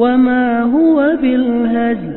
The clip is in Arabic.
وما هو بالهزل